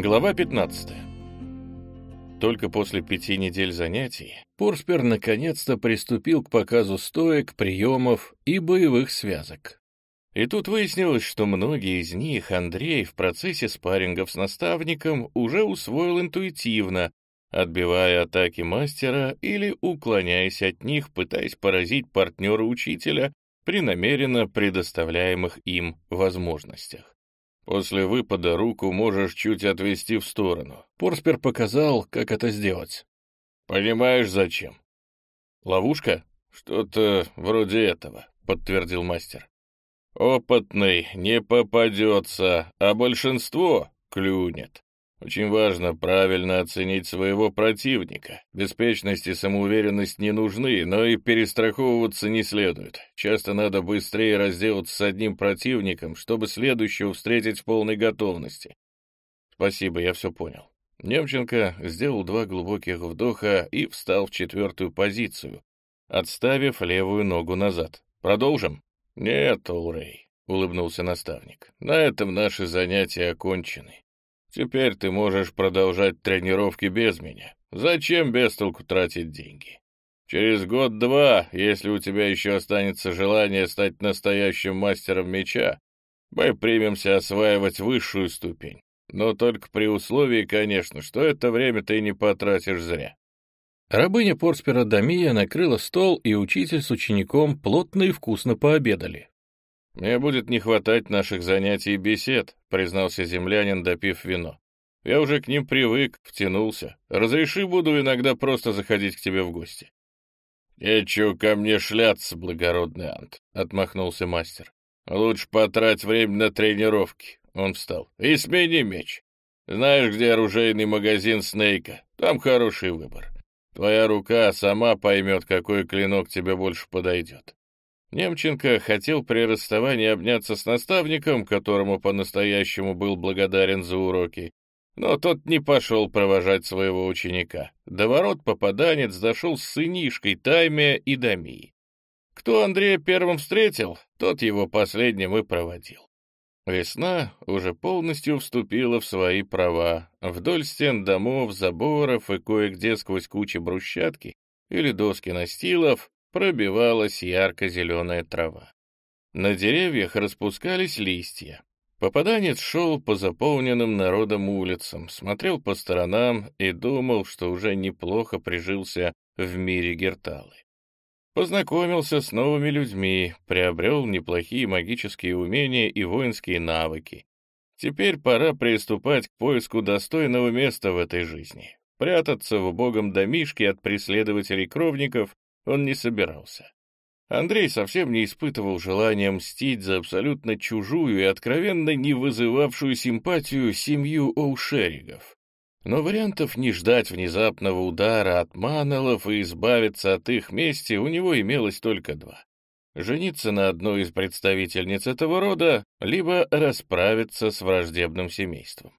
Глава 15. Только после пяти недель занятий Порспер наконец-то приступил к показу стоек, приемов и боевых связок. И тут выяснилось, что многие из них Андрей в процессе спаррингов с наставником уже усвоил интуитивно, отбивая атаки мастера или уклоняясь от них, пытаясь поразить партнера учителя при намеренно предоставляемых им возможностях. После выпада руку можешь чуть отвести в сторону. Порспер показал, как это сделать. Понимаешь, зачем? Ловушка? Что-то вроде этого, подтвердил мастер. Опытный не попадется, а большинство клюнет. Очень важно правильно оценить своего противника. Беспечность и самоуверенность не нужны, но и перестраховываться не следует. Часто надо быстрее разделаться с одним противником, чтобы следующего встретить в полной готовности. Спасибо, я все понял. Немченко сделал два глубоких вдоха и встал в четвертую позицию, отставив левую ногу назад. Продолжим? Нет, Улрей, улыбнулся наставник. На этом наши занятия окончены. Теперь ты можешь продолжать тренировки без меня. Зачем без толку тратить деньги? Через год-два, если у тебя еще останется желание стать настоящим мастером меча, мы примемся осваивать высшую ступень. Но только при условии, конечно, что это время ты не потратишь зря. Рабыня Порспера Дамия накрыла стол, и учитель с учеником плотно и вкусно пообедали. «Мне будет не хватать наших занятий и бесед», — признался землянин, допив вино. «Я уже к ним привык, втянулся. Разреши, буду иногда просто заходить к тебе в гости». «Нечего ко мне шляться, благородный Ант», — отмахнулся мастер. «Лучше потрать время на тренировки». Он встал. «И смени меч. Знаешь, где оружейный магазин Снейка? Там хороший выбор. Твоя рука сама поймет, какой клинок тебе больше подойдет. Немченко хотел при расставании обняться с наставником, которому по-настоящему был благодарен за уроки, но тот не пошел провожать своего ученика. До ворот попаданец дошел с сынишкой Тайме и Дамии. Кто Андрея первым встретил, тот его последним и проводил. Весна уже полностью вступила в свои права. Вдоль стен домов, заборов и кое-где сквозь кучи брусчатки или доски настилов пробивалась ярко-зеленая трава. На деревьях распускались листья. Попаданец шел по заполненным народом улицам, смотрел по сторонам и думал, что уже неплохо прижился в мире Герталы. Познакомился с новыми людьми, приобрел неплохие магические умения и воинские навыки. Теперь пора приступать к поиску достойного места в этой жизни. Прятаться в убогом домишке от преследователей-кровников он не собирался. Андрей совсем не испытывал желания мстить за абсолютно чужую и откровенно не вызывавшую симпатию семью Оушеригов. Но вариантов не ждать внезапного удара от Манолов и избавиться от их мести у него имелось только два. Жениться на одной из представительниц этого рода, либо расправиться с враждебным семейством.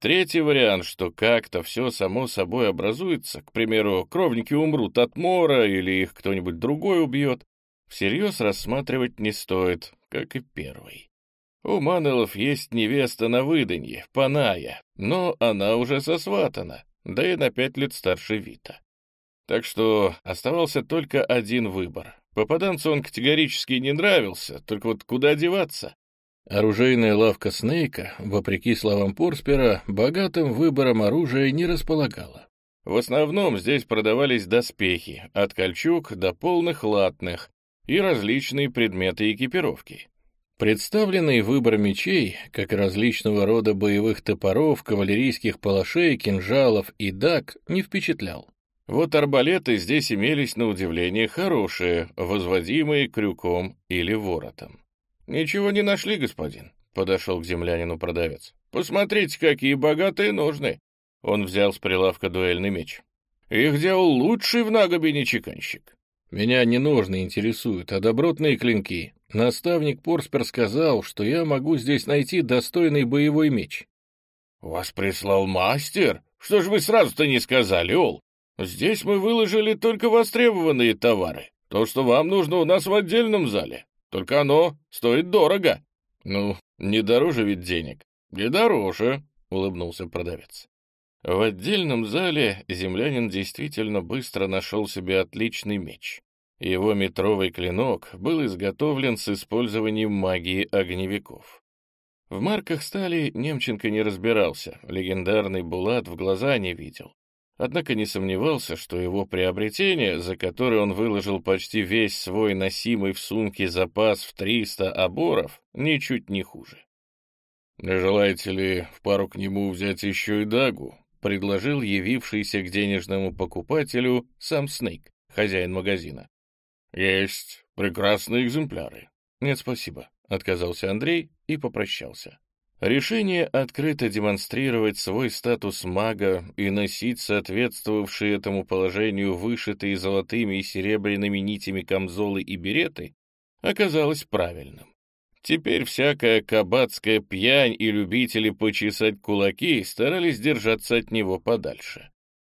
Третий вариант, что как-то все само собой образуется, к примеру, кровники умрут от мора или их кто-нибудь другой убьет, всерьез рассматривать не стоит, как и первый. У Манелов есть невеста на выданье, Паная, но она уже сосватана, да и на пять лет старше Вита. Так что оставался только один выбор. Попаданцу он категорически не нравился, только вот куда деваться? Оружейная лавка Снейка, вопреки словам Порспера, богатым выбором оружия не располагала. В основном здесь продавались доспехи, от кольчуг до полных латных, и различные предметы экипировки. Представленный выбор мечей, как различного рода боевых топоров, кавалерийских палашей, кинжалов и дак, не впечатлял. Вот арбалеты здесь имелись на удивление хорошие, возводимые крюком или воротом. «Ничего не нашли, господин», — подошел к землянину продавец. «Посмотрите, какие богатые ножны». Он взял с прилавка дуэльный меч. «Их делал лучший в Нагобине чеканщик». «Меня не ножны интересуют, а добротные клинки. Наставник Порспер сказал, что я могу здесь найти достойный боевой меч». «Вас прислал мастер? Что ж вы сразу-то не сказали, Ол? Здесь мы выложили только востребованные товары. То, что вам нужно, у нас в отдельном зале. Только оно стоит дорого. Ну, не дороже ведь денег. Не дороже. — улыбнулся продавец. В отдельном зале землянин действительно быстро нашел себе отличный меч. Его метровый клинок был изготовлен с использованием магии огневиков. В марках стали Немченко не разбирался, легендарный Булат в глаза не видел. Однако не сомневался, что его приобретение, за которое он выложил почти весь свой носимый в сумке запас в 300 оборов, ничуть не хуже. «Не желаете ли в пару к нему взять еще и дагу?» — предложил явившийся к денежному покупателю сам Снейк, хозяин магазина. «Есть прекрасные экземпляры». «Нет, спасибо», — отказался Андрей и попрощался. Решение открыто демонстрировать свой статус мага и носить соответствовавшие этому положению вышитые золотыми и серебряными нитями камзолы и береты оказалось правильным. Теперь всякая кабацкая пьянь и любители почесать кулаки старались держаться от него подальше.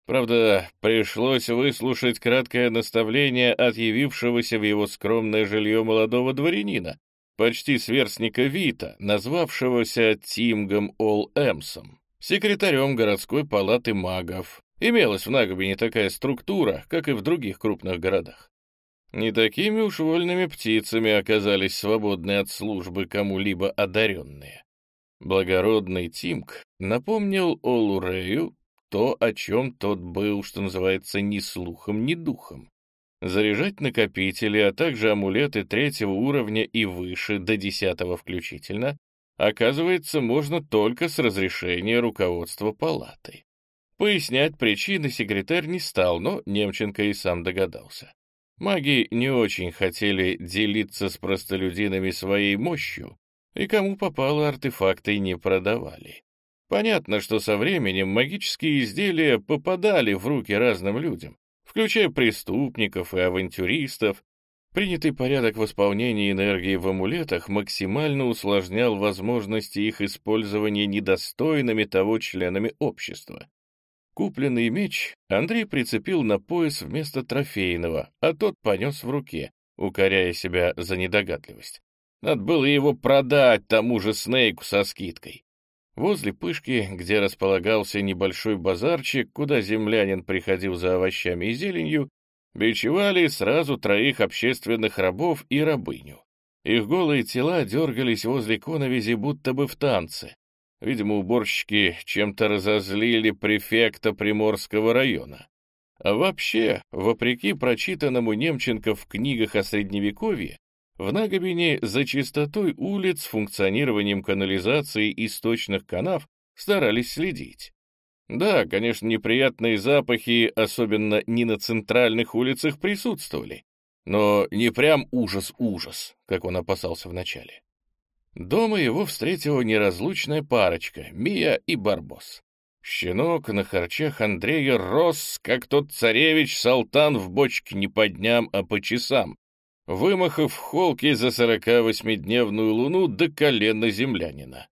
Правда, пришлось выслушать краткое наставление от явившегося в его скромное жилье молодого дворянина, почти сверстника Вита, назвавшегося Тимгом Ол Эмсом, секретарем городской палаты магов. Имелась в Нагобине такая структура, как и в других крупных городах. Не такими уж вольными птицами оказались свободны от службы кому-либо одаренные. Благородный Тимк напомнил Олурею то, о чем тот был, что называется, ни слухом, ни духом. Заряжать накопители, а также амулеты третьего уровня и выше, до десятого включительно, оказывается, можно только с разрешения руководства палаты. Пояснять причины секретарь не стал, но Немченко и сам догадался. Маги не очень хотели делиться с простолюдинами своей мощью, и кому попало артефакты не продавали. Понятно, что со временем магические изделия попадали в руки разным людям, включая преступников и авантюристов. Принятый порядок восполнения энергии в амулетах максимально усложнял возможности их использования недостойными того членами общества. Купленный меч Андрей прицепил на пояс вместо трофейного, а тот понес в руке, укоряя себя за недогадливость. Надо было его продать тому же Снейку со скидкой. Возле пышки, где располагался небольшой базарчик, куда землянин приходил за овощами и зеленью, бичевали сразу троих общественных рабов и рабыню. Их голые тела дергались возле коновизи будто бы в танце, Видимо, уборщики чем-то разозлили префекта Приморского района. А вообще, вопреки прочитанному Немченко в книгах о Средневековье, в Нагобине за чистотой улиц, функционированием канализации и сточных канав старались следить. Да, конечно, неприятные запахи, особенно не на центральных улицах, присутствовали, но не прям ужас-ужас, как он опасался вначале. Дома его встретила неразлучная парочка, Мия и Барбос. Щенок на харчах Андрея рос, как тот царевич-салтан в бочке не по дням, а по часам, вымахав в холке за сорока восьмидневную луну до колена землянина.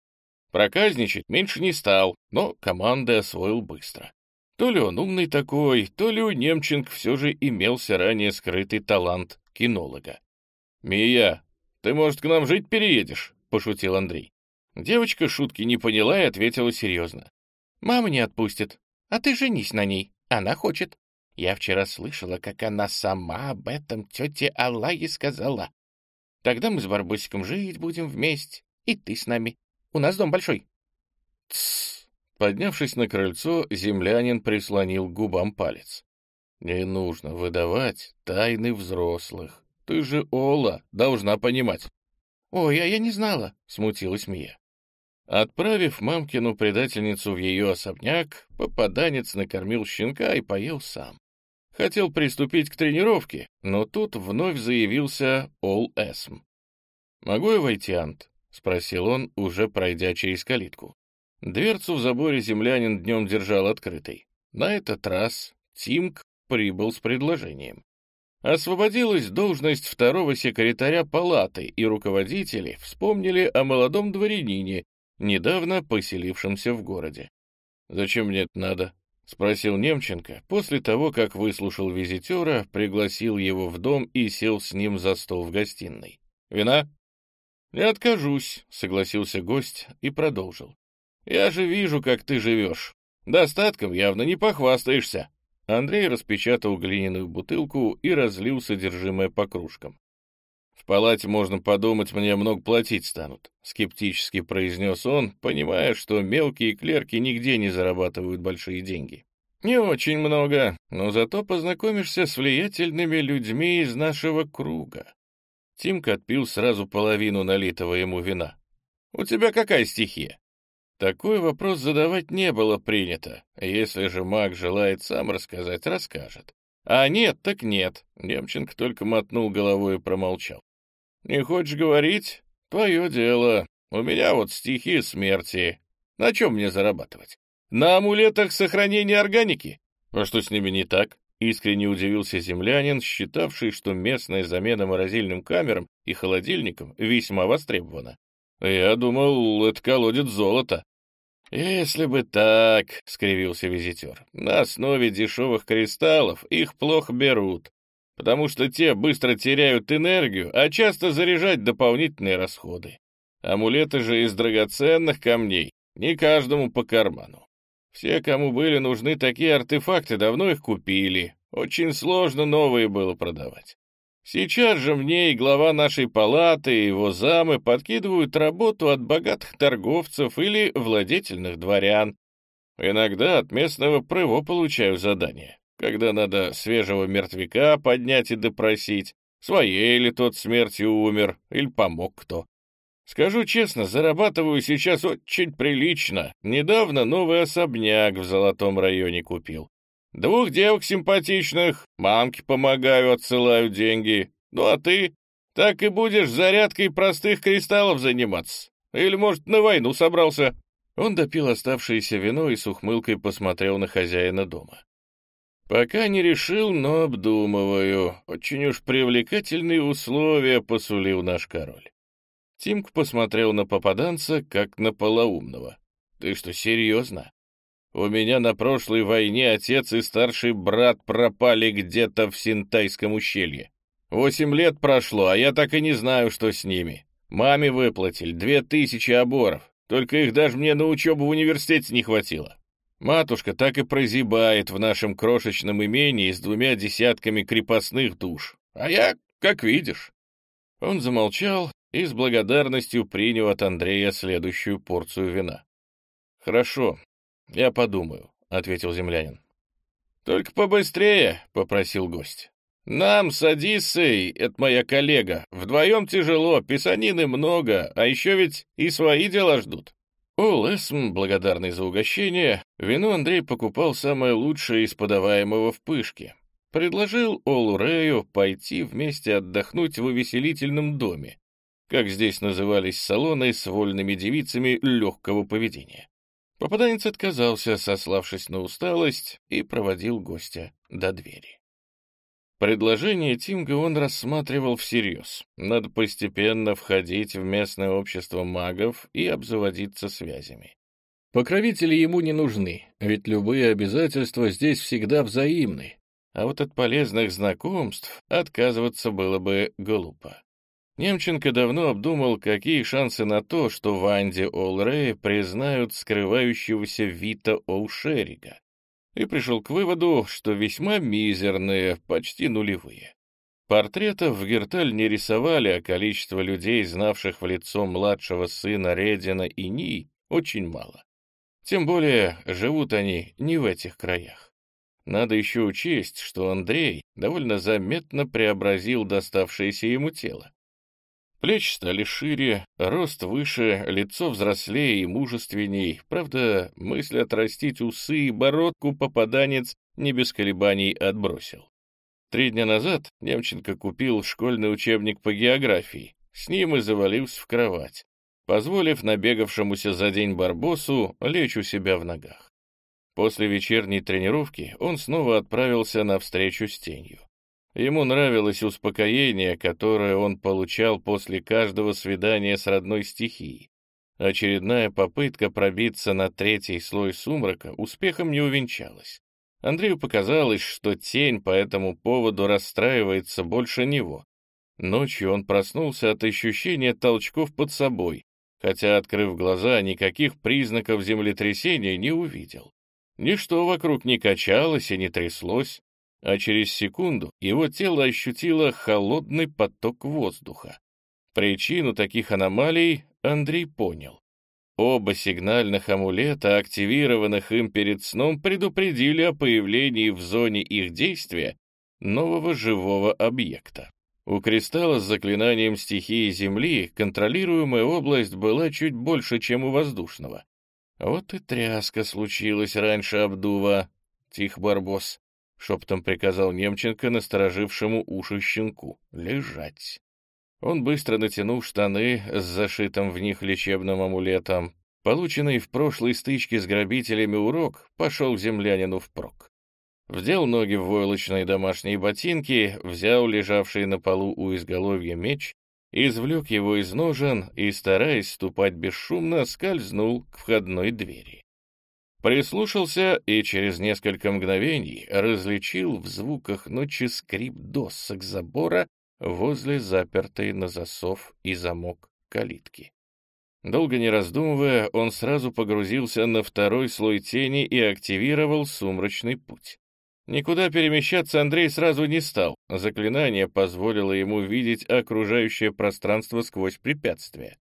Проказничать меньше не стал, но команды освоил быстро. То ли он умный такой, то ли у Немченко все же имелся ранее скрытый талант кинолога. «Мия, ты, может, к нам жить переедешь?» — пошутил Андрей. Девочка шутки не поняла и ответила серьезно. «Мама не отпустит. А ты женись на ней. Она хочет. Я вчера слышала, как она сама об этом тете Аллае сказала. Тогда мы с Барбосиком жить будем вместе, и ты с нами. У нас дом большой». «Тссс!» Поднявшись на крыльцо, землянин прислонил к губам палец. «Не нужно выдавать тайны взрослых. Ты же Ола, должна понимать». «Ой, а я не знала», — смутилась Мия. Отправив мамкину предательницу в ее особняк, попаданец накормил щенка и поел сам. Хотел приступить к тренировке, но тут вновь заявился Ол Эсм. «Могу я войти, Ант?» — спросил он, уже пройдя через калитку. Дверцу в заборе землянин днем держал открытой. На этот раз Тимк прибыл с предложением. Освободилась должность второго секретаря палаты, и руководители вспомнили о молодом дворянине, недавно поселившемся в городе. «Зачем мне это надо?» — спросил Немченко, после того, как выслушал визитера, пригласил его в дом и сел с ним за стол в гостиной. «Вина?» «Не откажусь», — согласился гость и продолжил. Я же вижу, как ты живешь. Достатком явно не похвастаешься». Андрей распечатал глиняную бутылку и разлил содержимое по кружкам. «В палате, можно подумать, мне много платить станут», — скептически произнес он, понимая, что мелкие клерки нигде не зарабатывают большие деньги. «Не очень много, но зато познакомишься с влиятельными людьми из нашего круга». Тимка отпил сразу половину налитого ему вина. «У тебя какая стихия?» Такой вопрос задавать не было принято. Если же маг желает сам рассказать, расскажет. А нет, так нет. Немченко только мотнул головой и промолчал. «Не хочешь говорить? Твое дело. У меня вот стихи смерти. На чем мне зарабатывать? На амулетах сохранения органики? А что с ними не так? Искренне удивился землянин, считавший, что местная замена морозильным камерам и холодильникам весьма востребована. «Я думал, это колодец золота». «Если бы так», — скривился визитер, — «на основе дешевых кристаллов их плохо берут, потому что те быстро теряют энергию, а часто заряжать дополнительные расходы. Амулеты же из драгоценных камней не каждому по карману. Все, кому были нужны такие артефакты, давно их купили. Очень сложно новые было продавать. Сейчас же мне и глава нашей палаты, и его замы подкидывают работу от богатых торговцев или владетельных дворян. Иногда от местного прыво получаю задание, когда надо свежего мертвяка поднять и допросить, своей или тот смертью умер, или помог кто. Скажу честно, зарабатываю сейчас очень прилично. Недавно новый особняк в Золотом районе купил. Двух девок симпатичных, мамке помогаю, отсылаю деньги. Ну а ты? Так и будешь зарядкой простых кристаллов заниматься. Или, может, на войну собрался?» Он допил оставшееся вино и с ухмылкой посмотрел на хозяина дома. «Пока не решил, но обдумываю. Очень уж привлекательные условия посулил наш король. Тимк посмотрел на попаданца, как на полоумного. «Ты что, серьезно? У меня на прошлой войне отец и старший брат пропали где-то в Синтайском ущелье. Восемь лет прошло, а я так и не знаю, что с ними. Маме выплатили две тысячи оборов, только их даже мне на учебу в университете не хватило. Матушка так и прозябает в нашем крошечном имении с двумя десятками крепостных душ. А я, как видишь». Он замолчал, и с благодарностью принял от Андрея следующую порцию вина. «Хорошо, я подумаю», — ответил землянин. «Только побыстрее», — попросил гость. «Нам с Одиссой, это моя коллега, вдвоем тяжело, писанины много, а еще ведь и свои дела ждут». Ол Эсм, благодарный за угощение, вино Андрей покупал самое лучшее из подаваемого в пышке. Предложил Олу Рэю пойти вместе отдохнуть в увеселительном доме, как здесь назывались салоны с вольными девицами легкого поведения. Попаданец отказался, сославшись на усталость, и проводил гостя до двери. Предложение Тинга он рассматривал всерьез. Надо постепенно входить в местное общество магов и обзаводиться связями. Покровители ему не нужны, ведь любые обязательства здесь всегда взаимны, а вот от полезных знакомств отказываться было бы глупо. Немченко давно обдумал, какие шансы на то, что Ванди Олрей признают скрывающегося Вита Оушерига, и пришел к выводу, что весьма мизерные, почти нулевые. Портретов в Герталь не рисовали, а количество людей, знавших в лицо младшего сына Редина и Ни, очень мало. Тем более живут они не в этих краях. Надо еще учесть, что Андрей довольно заметно преобразил доставшееся ему тело. Плечи стали шире, рост выше, лицо взрослее и мужественней. Правда, мысль отрастить усы и бородку попаданец не без колебаний отбросил. Три дня назад Немченко купил школьный учебник по географии. С ним и завалился в кровать, позволив набегавшемуся за день барбосу лечь у себя в ногах. После вечерней тренировки он снова отправился на встречу с тенью. Ему нравилось успокоение, которое он получал после каждого свидания с родной стихией. Очередная попытка пробиться на третий слой сумрака успехом не увенчалась. Андрею показалось, что тень по этому поводу расстраивается больше него. Ночью он проснулся от ощущения толчков под собой, хотя, открыв глаза, никаких признаков землетрясения не увидел. Ничто вокруг не качалось и не тряслось, а через секунду его тело ощутило холодный поток воздуха. Причину таких аномалий Андрей понял. Оба сигнальных амулета, активированных им перед сном, предупредили о появлении в зоне их действия нового живого объекта. У кристалла с заклинанием стихии Земли контролируемая область была чуть больше, чем у воздушного. Вот и тряска случилась раньше обдува. Тих, Барбос, — шептом приказал Немченко насторожившему уши щенку. Лежать. Он быстро натянул штаны с зашитым в них лечебным амулетом. Полученный в прошлой стычке с грабителями урок пошел землянину впрок. Вдел ноги в войлочные домашние ботинки, взял лежавший на полу у изголовья меч, извлек его из ножен и, стараясь ступать бесшумно, скользнул к входной двери. Прислушался и через несколько мгновений различил в звуках ночи скрип досок забора возле запертой на засов и замок калитки. Долго не раздумывая, он сразу погрузился на второй слой тени и активировал сумрачный путь. Никуда перемещаться Андрей сразу не стал. Заклинание позволило ему видеть окружающее пространство сквозь препятствия.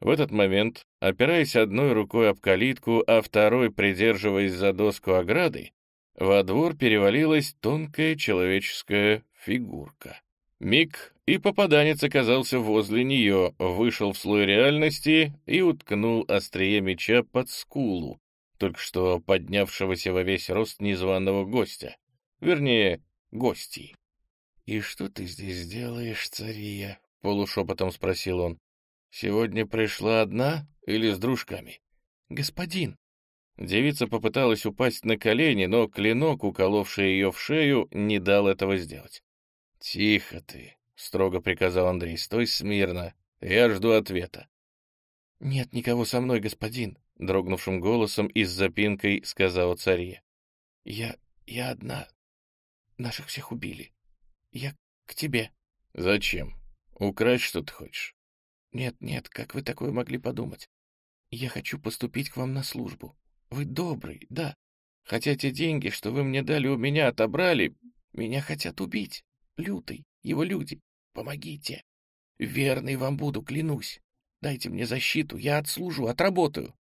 В этот момент, опираясь одной рукой об калитку, а второй придерживаясь за доску ограды, во двор перевалилась тонкая человеческая фигурка. Миг, и попаданец оказался возле нее, вышел в слой реальности и уткнул острие меча под скулу, только что поднявшегося во весь рост незваного гостя. Вернее, гостей. «И что ты здесь делаешь, цария?» — полушепотом спросил он. «Сегодня пришла одна или с дружками?» «Господин!» Девица попыталась упасть на колени, но клинок, уколовший ее в шею, не дал этого сделать. «Тихо ты!» — строго приказал Андрей. «Стой смирно. Я жду ответа». «Нет никого со мной, господин», — дрогнувшим голосом и с запинкой сказала царья. «Я... я одна. Наших всех убили. Я к тебе». «Зачем? Украсть что-то хочешь?» «Нет, нет, как вы такое могли подумать? Я хочу поступить к вам на службу. Вы добрый, да. Хотя те деньги, что вы мне дали, у меня отобрали, меня хотят убить. Лютый, его люди. Помогите. Верный вам буду, клянусь. Дайте мне защиту, я отслужу, отработаю.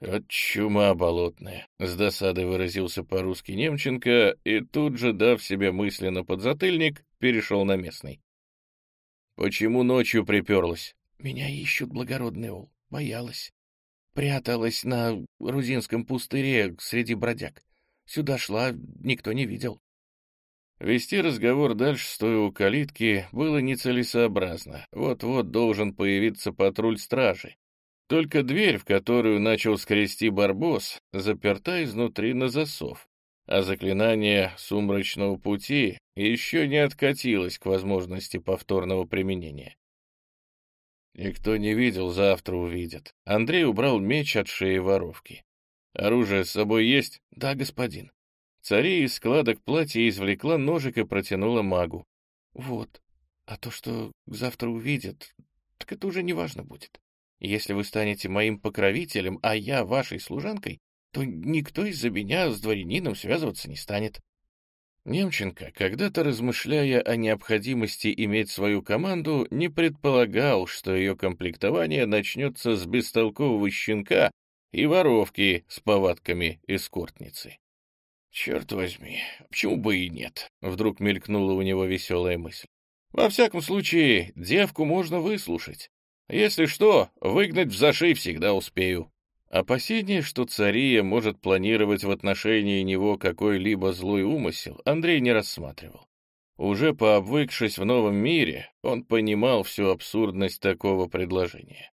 «От чума болотная», — с досадой выразился по-русски Немченко и тут же, дав себе мысленно подзатыльник, перешел на местный. «Почему ночью приперлась?» «Меня ищут, благородный Ол. Боялась. Пряталась на грузинском пустыре среди бродяг. Сюда шла, никто не видел. Вести разговор дальше, стоя у калитки, было нецелесообразно. Вот-вот должен появиться патруль стражи. Только дверь, в которую начал скрести барбос, заперта изнутри на засов, а заклинание сумрачного пути еще не откатилось к возможности повторного применения. Никто не видел, завтра увидят. Андрей убрал меч от шеи воровки. «Оружие с собой есть?» «Да, господин». Царей из складок платья извлекла ножик и протянула магу. «Вот. А то, что завтра увидят, так это уже не важно будет. Если вы станете моим покровителем, а я вашей служанкой, то никто из-за меня с дворянином связываться не станет». Немченко, когда-то размышляя о необходимости иметь свою команду, не предполагал, что ее комплектование начнется с бестолкового щенка и воровки с повадками эскортницы. «Черт возьми, почему бы и нет?» — вдруг мелькнула у него веселая мысль. «Во всяком случае, девку можно выслушать. Если что, выгнать в зашей всегда успею». Опасение, что цария может планировать в отношении него какой-либо злой умысел, Андрей не рассматривал. Уже пообвыкшись в новом мире, он понимал всю абсурдность такого предложения.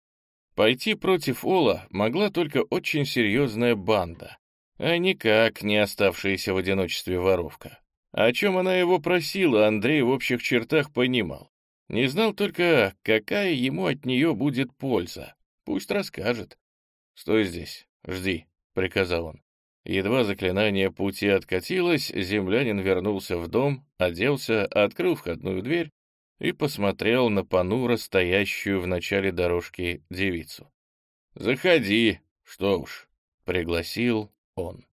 Пойти против Ола могла только очень серьезная банда, а никак не оставшаяся в одиночестве воровка. О чем она его просила, Андрей в общих чертах понимал. Не знал только, какая ему от нее будет польза. Пусть расскажет. «Стой здесь, жди», — приказал он. Едва заклинание пути откатилось, землянин вернулся в дом, оделся, открыл входную дверь и посмотрел на понуро стоящую в начале дорожки девицу. «Заходи, что уж», — пригласил он.